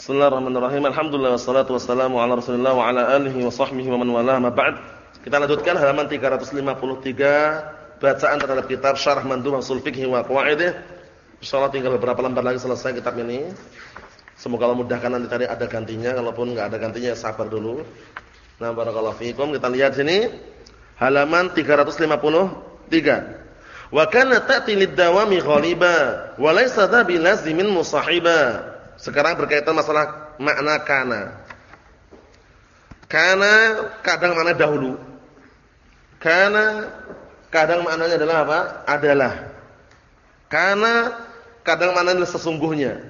Bismillahirrahmanirrahim. Alhamdulillah wassalatu wassalamu ala Rasulillah wa ala alihi wa sahbihi wa man wala ma ba'd. Kita lanjutkan halaman 353 bacaan terhadap kitab Syarah Mandhum Ushul Fiqh wa Qawaidih. Insyaallah tinggal beberapa lembar lagi selesai kitab ini. Semoga Allah mudahkan nanti tadi ada gantinya, kalaupun enggak ada gantinya sabar dulu. Nah, barakallahu fikum. Kita lihat sini halaman 353. Wa kana ta'ti lid-dawami ghaliba wa laysa dha bilazimin musahiba. Sekarang berkaitan masalah makna kana. Kana kadang makna dahulu. Kana kadang maknanya adalah apa? Adalah. Kana kadang maknanya sesungguhnya.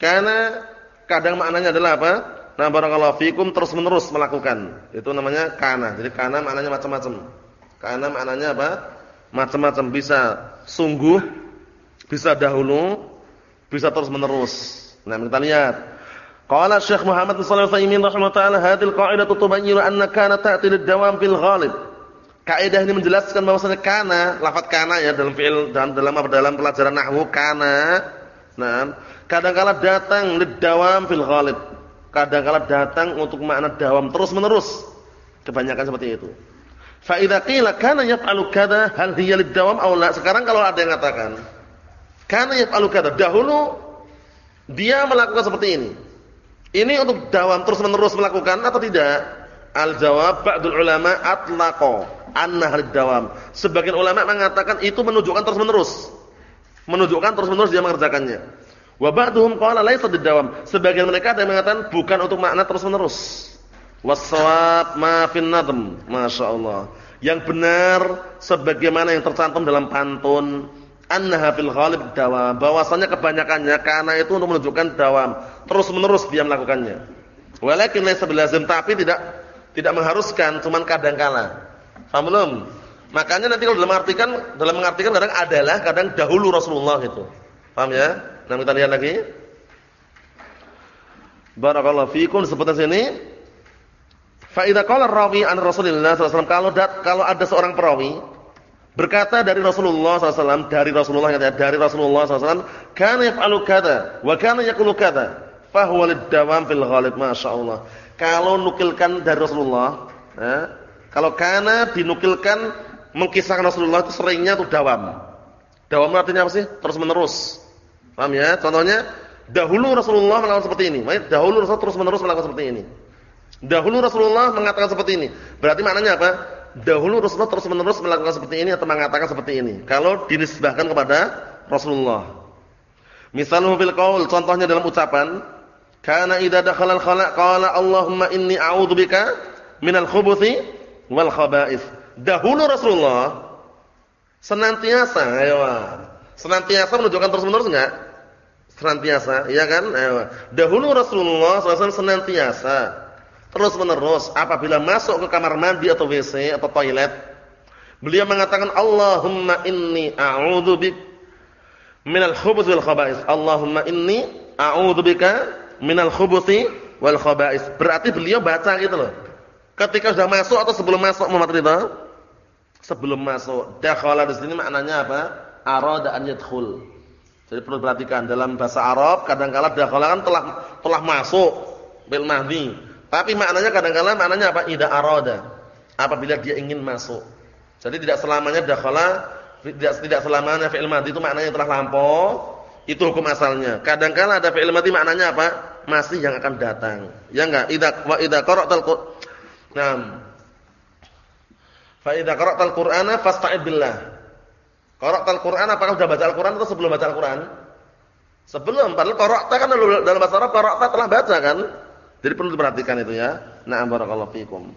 Kana kadang maknanya adalah apa? Nah, barakallahu fikum terus-menerus melakukan. Itu namanya kana. Jadi kana maknanya macam-macam. Kana maknanya apa? Macam-macam. Bisa sungguh, bisa dahulu, bisa terus menerus. Nah, kita lihat. Qala Syekh Muhammad bin Shalih Al-Utsaimin taala hadhil qa'idatu tubayyinu anna kana ta'ti lid-dawam fil ghalib. Kaidah ini menjelaskan bahwasanya kana, lafaz kana ya dalam fi'il dalam dalam dalam pelajaran nahwu kana. Nah, kadang-kala datang lid-dawam fil ghalib. Kadang-kala datang untuk makna dawam terus-menerus. Kebanyakan seperti itu. Fa idza qila kana yaf'alu kadza hal hiya lid-dawam aw la? Sekarang kalau ada yang mengatakan karena yaf'alu kadza. Dahulu dia melakukan seperti ini. Ini untuk dawam terus-menerus melakukan atau tidak? Al-jawab ba'dul ulama atlaqa annaha dawam. Sebagian ulama mengatakan itu menunjukkan terus-menerus. Menunjukkan terus-menerus dia mengerjakannya. Wa ba'duhum qala laisa dawam. Sebagian mereka ada yang mengatakan bukan untuk makna terus-menerus. Was-shawab ma fin nadm. Masyaallah. Yang benar sebagaimana yang tercantum dalam pantun annaha fil ghalib dawam. Bahwasanya kebanyakannya karena itu untuk menunjukkan dawam. Terus-menerus dia melakukannya. Walakin laysa bilazim tapi tidak tidak mengharuskan, cuman kadang kala. Paham belum? Makanya nanti kalau dalam artikan dalam mengartikan kadang adalah, kadang dahulu Rasulullah itu. Paham ya? Nah, kita lihat lagi. Barakallahu fiikum sebutan sini. Fa idza qala rawi an Rasulillah sallallahu alaihi wasallam kalau kalau ada seorang perawi Berkata dari Rasulullah SAW, dari Rasulullah dari Rasulullah SAW, kana yaf'alu kada, wa kana yaqulu kada, fahuwa lid-dawam fil ghalib, masyaallah. Kalau nukilkan dari Rasulullah, ya, kalau kana dinukilkan mengkisahkan Rasulullah itu seringnya itu dawam. Dawam artinya apa sih? Terus menerus. Paham ya? Contohnya dahulu Rasulullah melakukan seperti ini. Dahulu Rasulullah terus menerus melakukan seperti ini. Dahulu Rasulullah mengatakan seperti ini. Berarti maknanya apa? Dahulu Rasulullah terus-menerus melakukan seperti ini atau mengatakan seperti ini. Kalau dinisbahkan kepada Rasulullah. Misalnya fil qaul, contohnya dalam ucapan, kana idza dakhala al-khala' qala Allahumma inni a'udzubika minal khubuthi wal khaba'ith. Dahulu Rasulullah senantiasa, ayo. Senantiasa menunjukkan terus-menerus enggak? Senantiasa, iya kan? Ayo. Dahulu Rasulullah SAW senantiasa terus menerus apabila masuk ke kamar mandi atau WC atau toilet beliau mengatakan Allahumma inni a'udzubik minal khubuthi wal khaba'is. Allahumma inni a'udzubika minal khubuthi wal khaba'is. Berarti beliau baca gitu loh. Ketika sudah masuk atau sebelum masuk Muhammad Ridha? Sebelum masuk. Dakhala di sini maknanya apa? Arada an yadkhul. Jadi perlu perhatikan dalam bahasa Arab kadang-kala dakhala kan telah telah masuk bil mahdi tapi maknanya kadang-kadang maknanya apa? Ida arada. Apabila dia ingin masuk. Jadi tidak selamanya dakhala, tidak tidak selamanya fi'il madhi itu maknanya telah lampau. Itu hukum asalnya. Kadang-kadang ada fi'il madhi maknanya apa? Masih yang akan datang. Ya enggak? Idza wa idza qara'tal Qur'an. Naam. Fa idza qara'tal Qur'ana fasta'id billah. Qara'tal Qur'an apakah sudah baca Al-Qur'an atau sebelum baca Al-Qur'an? Sebelum, padahal qara'ta kan dalam bahasa Arab qara'ta telah baca kan? Jadi perlu diperhatikan itu ya. Na'am barakallahu fikum.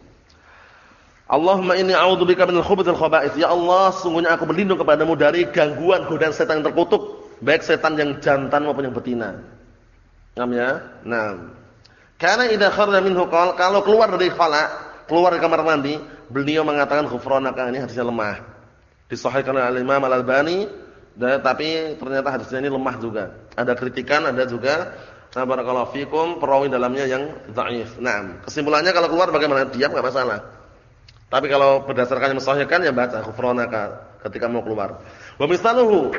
Allahumma inni a'udzubika minal khubuthil khaba'ith. Ya Allah, sungguhnya aku berlindung kepadamu dari gangguan godaan setan yang terkutuk, baik setan yang jantan maupun yang betina. Paham ya? Nah. Karena idza kharaja minhu kalau keluar dari khala, keluar dari kamar mandi, beliau mengatakan ghufranaka ini hadisnya lemah. Disahihkan oleh Imam Al-Albani, tapi ternyata hadisnya ini lemah juga. Ada kritikan, ada juga Nah, barakallahu fikum, perawi dalamnya yang dhaif. Nah, kesimpulannya kalau keluar bagaimana? Diam enggak masalah. Tapi kalau berdasarkan yang mensahihkan ya baca ghufranaka ketika mau keluar. Wa misaluhu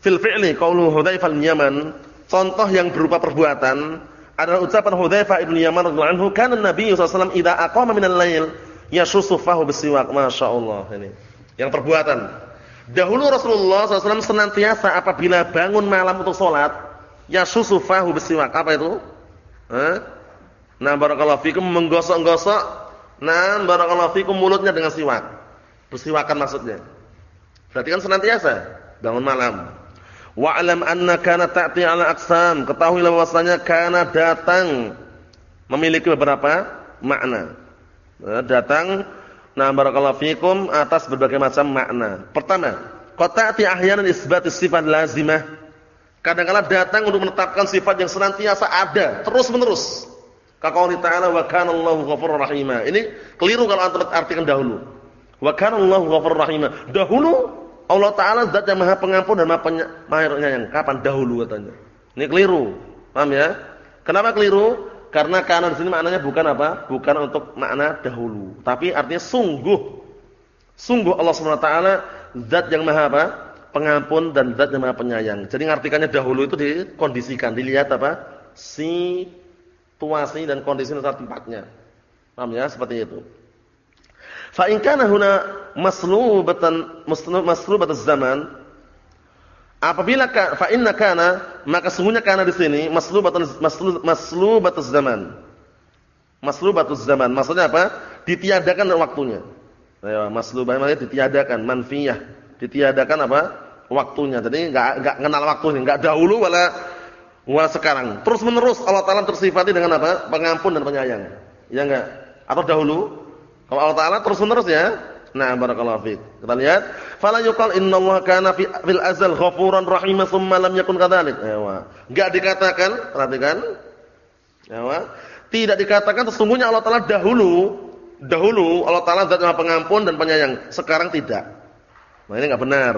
fil fi'li qaulu Hudzaifah al-Yaman contoh yang berupa perbuatan adalah ucapan Hudzaifah bin Yaman radhiyallahu anhu, "Kana Nabi sallallahu alaihi wasallam idza aqama minal lail yashussu fahu bisiwak." Masyaallah ini. Yang perbuatan. Dahulu Rasulullah SAW senantiasa apabila bangun malam untuk sholat, yashussu fahu bisiwak. Apa itu? Nah, barakallahu fikum menggosok-gosok. Nah, barakallahu fikum mulutnya dengan siwak. Bersiwakan maksudnya. Berarti kan senantiasa bangun malam. Wa'lam anna kana ta'ti 'ala aqsam. Ketahuilah bahwasanya kana datang memiliki beberapa makna. Datang nah barakallahu fikum atas berbagai macam makna. Pertama, qata'ti ahyanan isbatis sifat lazimah. Kadang-kala datang untuk menetapkan sifat yang senantiasa ada, terus-menerus. Kaqouli ta'ala wa kana Allahu ghafurur rahima. Ini keliru kalau antum artikan dahulu. Wa kana Allahu ghafurur rahima. Dahulu Allah Taala zat yang Maha Pengampun dan Maha Penyayang. Kapan dahulu katanya? Ini keliru. Paham ya? Kenapa keliru? Karena kana di sini maknanya bukan apa? Bukan untuk makna dahulu, tapi artinya sungguh. Sungguh Allah Subhanahu wa taala zat yang Maha apa? Pengampun dan zat yang Maha Penyayang. Jadi ngartikannya dahulu itu dikondisikan, dilihat apa? Situasi dan kondisi saat tempatnya. Paham ya? Seperti itu. Fa in kana huna maslubatan maslubatan zaman apabila ka, fa inna kana maka sungguhnya kana di sini maslubatan maslub maslubatus zaman. Maslubatus zaman maksudnya apa? Ditiadakan waktunya. Ayo, maslubah maksudnya ditiadakan, manfiyah. Ditiadakan apa? Waktunya. Jadi enggak enggak kenal waktunya, enggak dahulu wala wala sekarang. Terus menerus Allah Taala tersifati dengan apa? Pengampun dan penyayang. Ya enggak? Atau dahulu kalau Allah Taala terus-menerus ya. Nah, barakallahu fiik. Kita lihat, fala yuqal innallaha kana fil azal ghafuran rahiman tsumma lam yakun kadzalik. Ewa. Enggak dikatakan, perhatikan. Ewa. Tidak dikatakan sesungguhnya Allah Taala dahulu, dahulu Allah Taala zat yang pengampun dan penyayang. Sekarang tidak. Nah, ini enggak benar.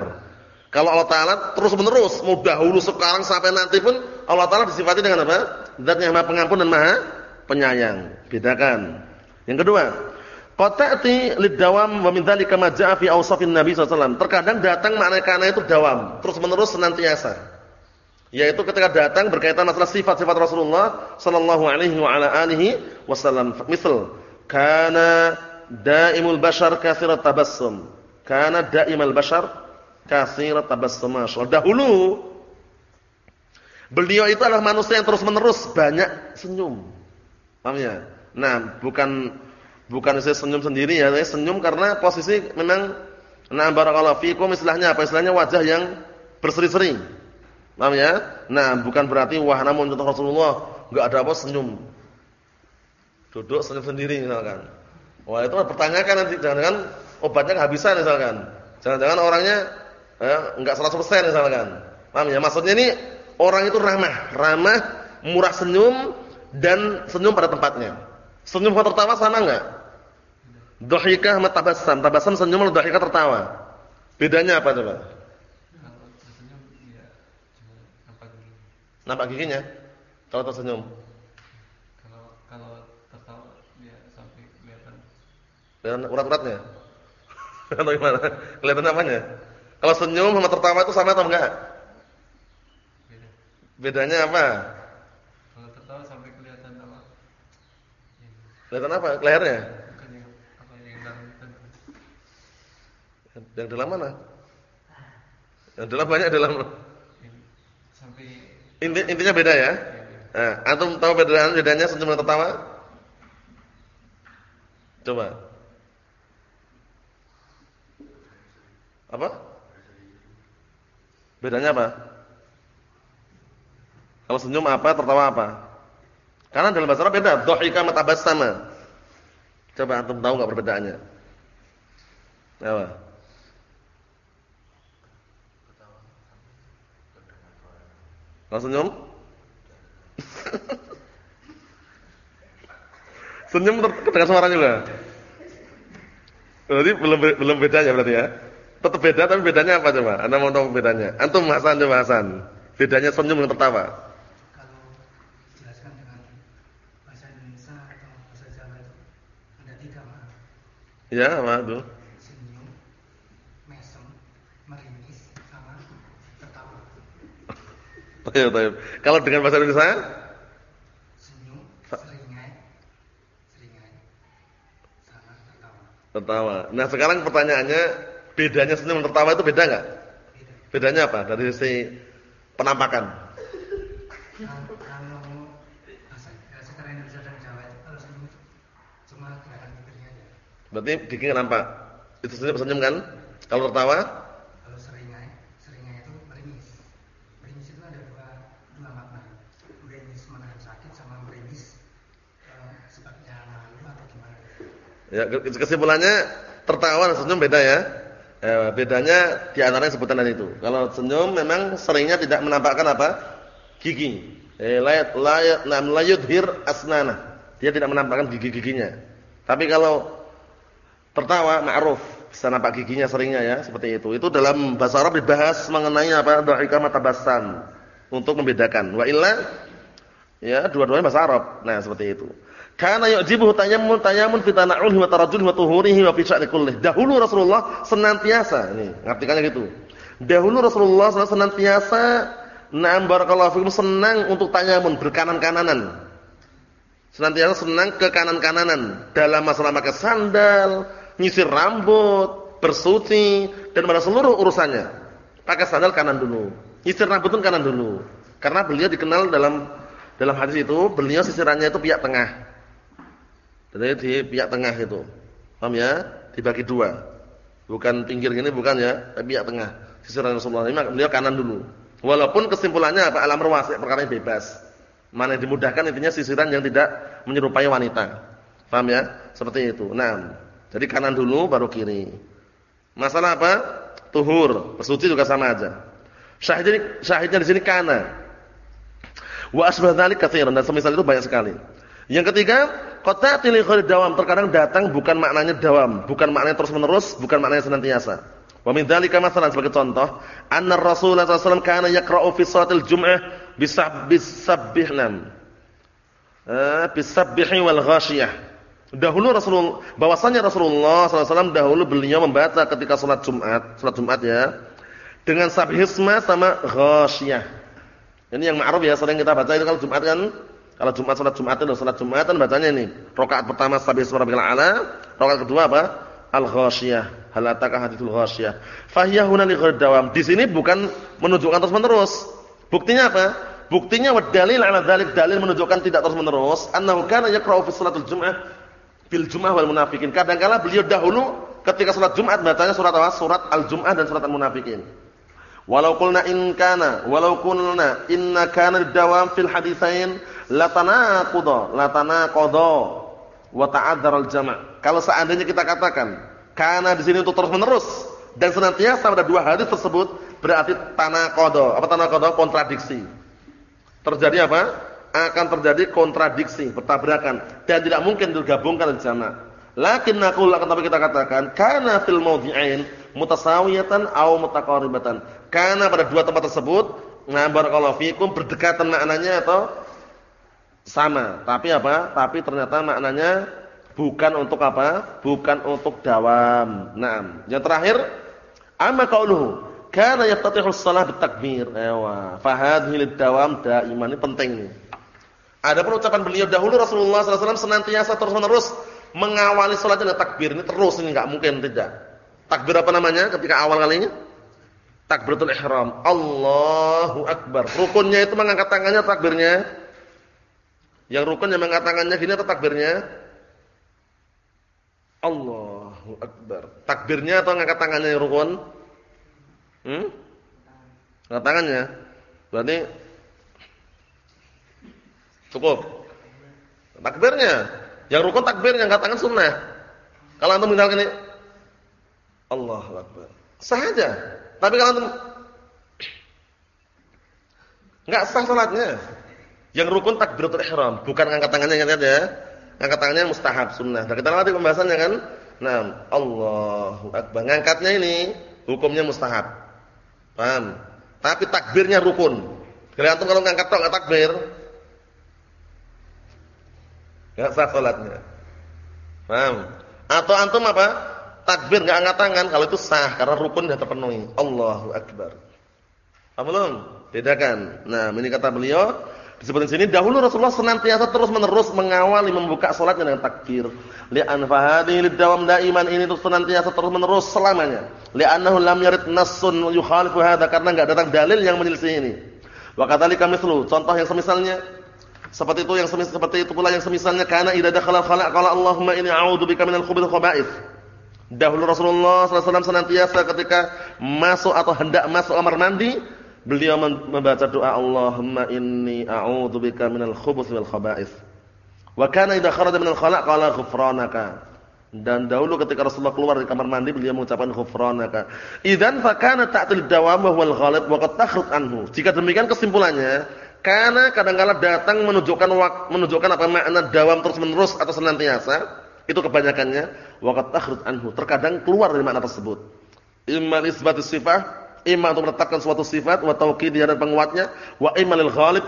Kalau Allah Taala terus-menerus, mau dahulu sekarang sampai nanti pun Allah Taala disifati dengan apa? Zat yang Maha Pengampun dan Maha Penyayang. Bedakan. Yang kedua, Qata'ti lid-dawam wa min dzalika ma ja'a fi awsafin Nabi sallallahu Terkadang datang makna kana itu dawam, terus-menerus senantiasa. Yaitu ketika datang berkaitan masalah sifat-sifat Rasulullah sallallahu alaihi wa ala alihi wasallam. Misal, kana daimul bashar katsirat tabassum. Kana daimal bashar katsirat tabassum. Dahulu beliau itu adalah manusia yang terus-menerus banyak senyum. Paham ya? Nah, bukan Bukan saya senyum sendiri ya, saya senyum karena posisi memang nah barakallahu fikum istilahnya apa? Istilahnya wajah yang berseri-seri. Paham ya? Nah, bukan berarti wah namun contoh Rasulullah enggak ada apa senyum. Duduk senyum sendiri misalkan. Wah, itu pertanyakan nanti jangan-jangan obatnya kehabisan misalkan. Jangan-jangan orangnya ya, enggak 100% misalkan. Paham ya? Maksudnya ini orang itu ramah, ramah, murah senyum dan senyum pada tempatnya. Senyum atau tertawa sama enggak? Dhahikah sama tabassum. Tabassum senyum lalu dhahikah tertawa. Bedanya apa coba? Nampak giginya? Kalau tersenyum. Kalau kalau tertawa dia sampai kelihatan. Kelihatan urat-uratnya? Atau gimana? Kelihatan apanya? Kalau senyum sama tertawa itu sama atau enggak? Beda. Bedanya apa? Kalau tertawa sampai kelihatan apa? Kelihatan apa? Lehernya? Yang dalam mana? Yang dalam banyak dalam. Sampai Inti, intinya beda ya. Nah, antum tahu bedanya bedanya senyum dan tertawa? Coba. Apa? Bedanya apa? Kalau senyum apa, tertawa apa? Karena dalam bahasa Arab beda, dhahika sama. Coba antum tahu enggak perbedaannya? Apa? Kalau senyum? senyum terdengar suara juga. Berarti belum belum bedanya berarti ya. Tetap beda tapi bedanya apa coba? Anda mau tahu bedanya? Antum Hasan coba Hasan. Bedanya senyum dengan tertawa. Kalau jelaskan dengan bahasa Indonesia atau bahasa Jawa itu ada tiga makna. Ya, apa itu? Senyum, mesem, meringis, sama tertawa. Baik, baik. Kalau dengan bahasa Indonesia senyum, seringai, seringai, sama tertawa. tertawa. Nah, sekarang pertanyaannya bedanya senyum dan tertawa itu beda enggak? Beda. Bedanya apa? Dari sisi penampakan. Berarti gigi nggak nampak. Itu senyum, senyum kan? Kalau tertawa Kalau seringai, seringai itu meringis. Meringis itu ada dua dua makna. Meringis menahan sakit sama meringis eh, sebabnya malu atau gimana. Ya, kesimpulannya tertawa dan senyum beda ya. Eh, bedanya di antara yang sebutan itu. Kalau senyum memang seringnya tidak menampakkan apa? Gigi. Eh, layat layat nam layudhir asnana. Dia tidak menampakkan gigi-giginya. Tapi kalau tertawa ma'ruf, bisa nampak giginya seringnya ya, seperti itu. Itu dalam bahasa Arab dibahas mengenai apa? Dhahika matabassam untuk membedakan. Wa illa ya, dua-duanya bahasa Arab. Nah, seperti itu. Karena yu'jibuhu tayammun tayammun fi tana'ulihi wa tarajjulihi wa tuhurihi wa fi kullih. Dahulu Rasulullah senantiasa, ini ngartikannya gitu. Dahulu Rasulullah senantiasa na'am barakallahu fikum senang untuk tayamun berkanan-kananan. Senantiasa senang ke kanan-kananan dalam masalah pakai sandal, nyisir rambut, bersuci dan pada seluruh urusannya. Pakai sandal kanan dulu. Nyisir rambut pun kanan dulu. Karena beliau dikenal dalam dalam hadis itu beliau sisirannya itu pihak tengah. Jadi di pihak tengah itu. Paham ya? Dibagi dua. Bukan pinggir gini bukan ya, tapi pihak tengah. Sisiran Rasulullah ini beliau kanan dulu. Walaupun kesimpulannya apa? Alam ruwasi perkara yang bebas. Mana yang dimudahkan intinya sisiran yang tidak menyerupai wanita. Paham ya? Seperti itu. Nah, jadi kanan dulu baru kiri. Masalah apa? Tuhur, bersuci juga sama aja. Syahidnya syahidnya di sini kana. Wa asbah dzalik katsiran dan semisal itu banyak sekali. Yang ketiga, qata'til ghairi dawam terkadang datang bukan maknanya dawam, bukan maknanya terus-menerus, bukan maknanya senantiasa. Wa min masalan sebagai contoh, anna Rasulullah SAW kana yaqra'u fi salatil jum'ah bisabbis sabbihnan. Eh, bisabbihi wal ghasyiyah. Dahulu Rasulullah bahwasanya Rasulullah SAW dahulu beliau membaca ketika salat Jumat, salat Jumat ya, dengan sabhisma sama ghasyiyah. Ini yang ma'ruf ya sering kita baca itu kalau Jumat kan kalau Jumat salat Jumat itu salat Jumat kan bacanya ini. Rakaat pertama sabhisma rabbil a'la, rakaat kedua apa? Al-ghasyiyah. Hal ataka hadithul ghasyiyah. Fahiya huna li dawam. Di sini bukan menunjukkan terus-menerus. Buktinya apa? Buktinya dalil ala dzalik dalil menunjukkan tidak terus-menerus. Annahu kana yaqra'u fi salatul jum'ah bil jum'ah wal munafikin. Kadang-kala beliau dahulu ketika salat Jumat bacanya surat apa? Surat Al-Jum'ah dan surat Al-Munafikin. Walau qulna in kana, walau qulna inna kana dawam fil haditsain latanaqudha, latanaqadha wa ta'adzara al-jam'. Kalau seandainya kita katakan kana di sini untuk terus-menerus dan senantiasa pada dua hadis tersebut berarti tanaqadha. Apa tanaqadha? Kontradiksi. Terjadi apa? Akan terjadi kontradiksi, bertabrakan dan tidak mungkin digabungkan di sana. Lakin naqul akan tapi kita katakan kana fil mawdi'ain mutasawiyatan aw mutaqaribatan. Karena pada dua tempat tersebut, nah barakallahu fikum berdekatan maknanya atau sama. Tapi apa? Tapi ternyata maknanya bukan untuk apa? Bukan untuk dawam. Naam. Yang terakhir, amma qauluhu kana yaftatihu shalah bitakbir. Ewa. Fahadhihi lid-dawam daiman ini penting nih. Ada pun ucapan beliau dahulu Rasulullah SAW senantiasa terus-menerus mengawali salat dengan takbir. Ini terus ini enggak mungkin tidak. Takbir apa namanya ketika awal kalinya? Takbiratul ihram. Allahu akbar. Rukunnya itu mengangkat tangannya takbirnya. Yang rukun yang mengangkat tangannya gini atau takbirnya? Allahu akbar. Takbirnya atau ngangkat tangannya yang rukun? Hmm? Ngangkat tangannya. Berarti cukup. Takbirnya. Yang rukun takbir, yang ngangkat tangan sunnah. Kalau antum misalkan ini Allahu akbar. Sah aja. Tapi kalau antum enggak sah salatnya. Yang rukun takbiratul ihram, bukan angkat tangannya ingat ya. Angkat tangannya mustahab sunnah. Dan kita nanti pembahasannya kan. Nah, Allahu akbar. Ngangkatnya ini hukumnya mustahab. Paham? Tapi takbirnya rukun. Kelihatan kalau ngangkat enggak takbir. Enggak sah salatnya. Paham? Atau antum apa? Takbir enggak angkat tangan kalau itu sah karena rukun sudah terpenuhi. Allahu akbar. Paham belum? Bedakan. Nah, ini kata beliau disebutkan sini dahulu Rasulullah senantiasa terus-menerus mengawali membuka salatnya dengan takbir. Li'an fahadhi lidawam daiman ini terus senantiasa terus-menerus selamanya. Li'annahu lam yarid nassun yukhalifu hadza karena enggak datang dalil yang menyelisih ini. Wa kadzalika mithlu, contoh yang semisalnya seperti itu yang semisal, seperti itu pula yang semisalnya kana idza dakhala khala qala Allahumma inni a'udzubika minal khubuthi khaba'ith. Dahulu Rasulullah SAW senantiasa ketika masuk atau hendak masuk kamar mandi, beliau membaca doa Allahumma inni a'udzubika minal khubuthi wal khaba'ith. Wa kana idza kharaja minal khala' qala ghufranaka. Dan dahulu ketika Rasulullah keluar dari kamar mandi beliau mengucapkan ghufranaka. Idzan fa kana ta'til dawam wa huwal ghalib wa qad takhrut anhu. Jika demikian kesimpulannya, karena kadang-kala datang menunjukkan menunjukkan apa makna dawam terus-menerus atau senantiasa, itu kebanyakannya waqad takhrut anhu. Terkadang keluar dari makna tersebut. Imma isbatus sifat, imma untuk menetapkan suatu sifat wa tauqidiyah dan penguatnya, wa imma lil ghalib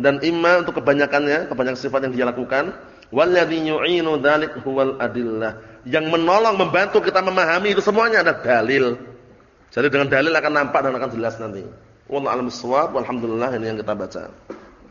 dan imma untuk kebanyakannya, kebanyakan sifat yang dia lakukan. Walladzi yu'inu dzalik huwal adillah. Yang menolong membantu kita memahami itu semuanya ada dalil. Jadi dengan dalil akan nampak dan akan jelas nanti. Wallahu a'lam bishawab. Walhamdulillah ini yang kita baca.